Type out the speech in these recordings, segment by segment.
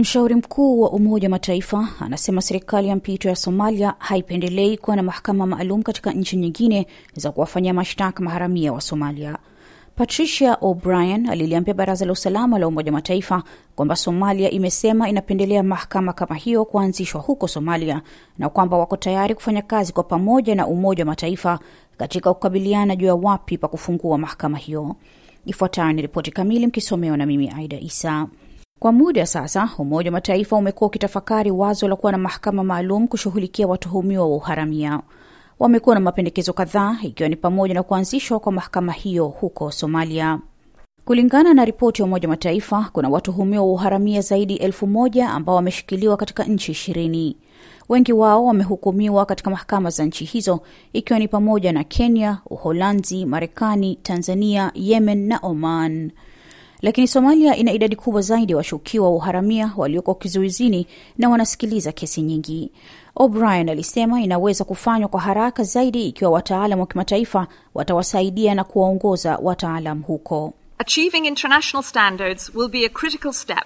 Mshauri mkuu wa Umoja wa Mataifa anasema serikali ya mpito ya Somalia haipendelei kuwa na mahakama maalum katika nchi nyingine za kuwafanyia mashtaka maharamia wa Somalia. Patricia O'Brien aliliambia Baraza la Usalama la Umoja wa Mataifa kwamba Somalia imesema inapendelea mahakama kama hiyo kuanzishwa huko Somalia na kwamba wako tayari kufanya kazi kwa pamoja na Umoja wa Mataifa katika kukabiliana juu ya wapi pa kufungua mahakama hiyo. Ifuatayo ni ripoti kamili mkisomewa na mimi Aida Isa. Kwa muda sasa Umoja wa Mataifa umekuwa ukitafakari wazo la kuwa na mahakama maalum kushughulikia watuhumiwa wa uharamia. Wamekuwa na mapendekezo kadhaa, ikiwa ni pamoja na kuanzishwa kwa mahakama hiyo huko Somalia. Kulingana na ripoti ya Umoja Mataifa, kuna watuhumiwa wa uharamia zaidi elfu moja ambao wameshikiliwa katika nchi ishirini. Wengi wao wamehukumiwa katika mahakama za nchi hizo, ikiwa ni pamoja na Kenya, Uholanzi, Marekani, Tanzania, Yemen na Oman lakini Somalia ina idadi kubwa zaidi ya washukiwa wa uharamia walioko kizuizini na wanasikiliza kesi nyingi. O'Brien alisema inaweza kufanywa kwa haraka zaidi ikiwa wataalam wa kimataifa watawasaidia na kuwaongoza wataalam huko. Achieving international standards will be a critical step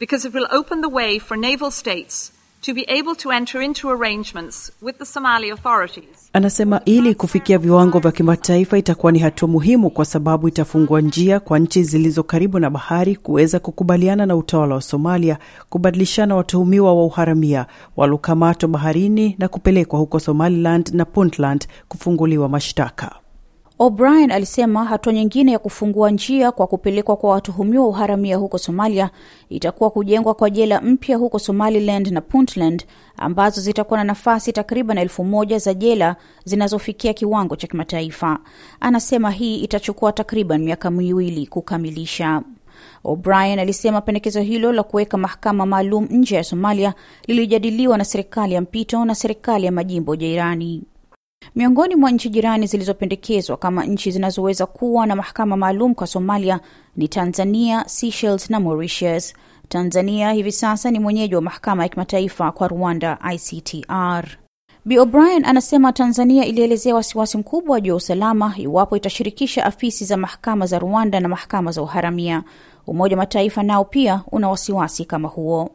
because it will open the way for naval states to be able to enter into arrangements with the Somali authorities. Anasema ili kufikia viwango vya kimataifa itakuwa ni hatua muhimu, kwa sababu itafungua njia kwa nchi zilizo karibu na bahari kuweza kukubaliana na utawala wa Somalia kubadilishana watuhumiwa wa uharamia waliokamatwa baharini na kupelekwa huko Somaliland na Puntland kufunguliwa mashtaka. O'Brien alisema hatua nyingine ya kufungua njia kwa kupelekwa kwa watuhumiwa uharamia huko Somalia itakuwa kujengwa kwa jela mpya huko Somaliland na Puntland ambazo zitakuwa na nafasi takriban elfu moja za jela zinazofikia kiwango cha kimataifa. Anasema hii itachukua takriban miaka miwili kukamilisha. O'Brien alisema pendekezo hilo la kuweka mahakama maalum nje ya Somalia lilijadiliwa na serikali ya mpito na serikali ya majimbo jirani. Miongoni mwa nchi jirani zilizopendekezwa kama nchi zinazoweza kuwa na mahakama maalum kwa Somalia ni Tanzania, Seychelles na Mauritius. Tanzania hivi sasa ni mwenyeji wa mahakama ya kimataifa kwa Rwanda, ICTR. B O'Brien anasema Tanzania ilielezea wasiwasi mkubwa juu ya usalama iwapo itashirikisha afisi za mahakama za Rwanda na mahakama za uharamia. Umoja wa Mataifa nao pia una wasiwasi kama huo.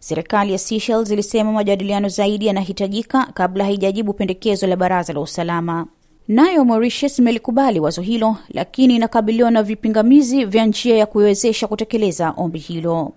Serikali ya Seychelles ilisema majadiliano zaidi yanahitajika kabla haijajibu pendekezo la Baraza la Usalama. Nayo Mauritius imelikubali wazo hilo, lakini inakabiliwa na vipingamizi vya njia ya kuiwezesha kutekeleza ombi hilo.